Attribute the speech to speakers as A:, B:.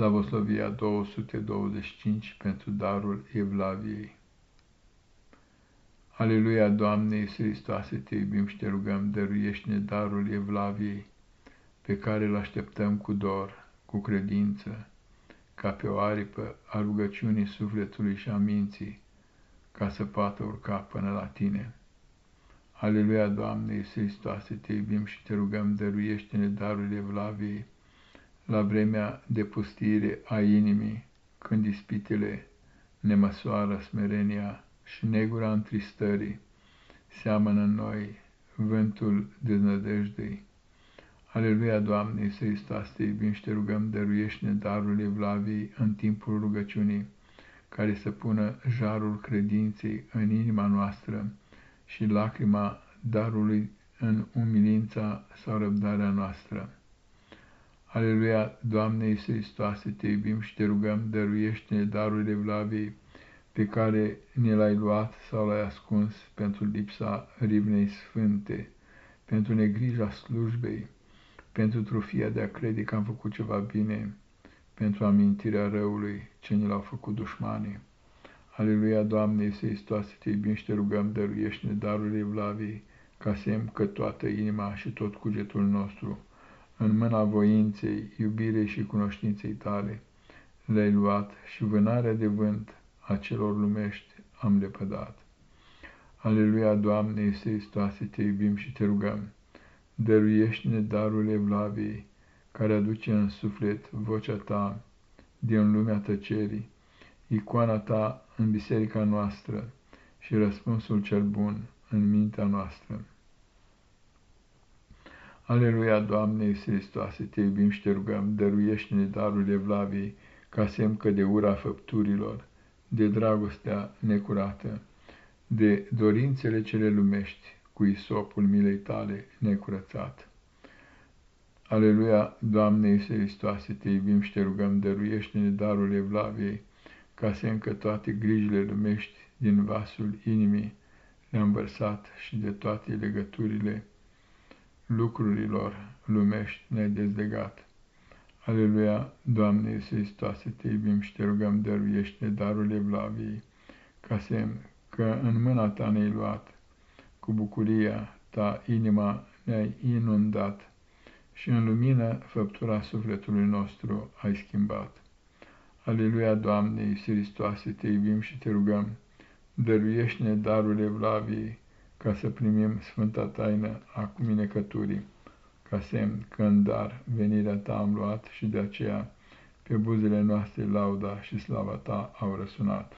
A: Slavoslovia 225 pentru darul Evlaviei. Aleluia, Doamne Iisus Hristoase, te iubim și te rugăm, dăruiește-ne darul Evlaviei, pe care îl așteptăm cu dor, cu credință, ca pe o aripă a rugăciunii sufletului și a minții, ca să poată urca până la tine. Aleluia, Doamne Iisus Hristoase, te iubim și te rugăm, dăruiește-ne darul Evlaviei, la vremea de pustire a inimii, când ispitele ne măsoară smerenia și negura întristării, seamănă în noi vântul deznădejdei. Aleluia, Doamne, Iisus Hristos, te iubim și te rugăm, dăruiește-ne darul Evlaviei în timpul rugăciunii, care să pună jarul credinței în inima noastră și lacrima darului în umilința sau răbdarea noastră. Aleluia, Doamne Iisus Hristoase, te iubim și te rugăm, dăruiește-ne darul Evlaviei, pe care ne l-ai luat sau l-ai ascuns pentru lipsa ribnei sfânte, pentru negrija slujbei, pentru trufia de a crede că am făcut ceva bine, pentru amintirea răului ce ne l-au făcut dușmanii. Aleluia, Doamne Iisus Hristoase, te iubim și te rugăm, dăruiește-ne darul Evlaviei, ca semn că toată inima și tot cugetul nostru în mâna voinței, iubirei și cunoștinței tale, le-ai luat și vânarea de vânt a celor lumești am lepădat. Aleluia, Doamne Iisus Hristoase, te iubim și te rugăm, dăruiește-ne darul Evlaviei, care aduce în suflet vocea ta din lumea tăcerii, icoana ta în biserica noastră și răspunsul cel bun în mintea noastră. Aleluia, Doamne Iisus Hristoase, te iubim și te rugăm, dăruiește-ne darul Evlaviei, ca semn că de ura făpturilor, de dragostea necurată, de dorințele cele lumești, cu isopul milei tale necurățat. Aleluia, Doamne Iisus Hristoase, te iubim și te rugăm, dăruiește-ne darul Evlaviei, ca semn că toate grijile lumești din vasul inimii le-am vărsat și de toate legăturile lucrurilor lumești ne-ai dezlegat. Aleluia, Doamne Iisus Hristoase, te iubim și te rugăm, dăruiește darul Evlaviei, ca semn că în mâna ta ne-ai luat, cu bucuria ta inima ne-ai inundat și în lumină făptura sufletului nostru ai schimbat. Aleluia, Doamne Iisus Hristoase, te iubim și te rugăm, dăruiește-ne darul Evlaviei, ca să primim Sfânta Taină a cuminecăturii, ca semn că în dar venirea ta am luat și de aceea pe buzele noastre lauda și slava ta au răsunat.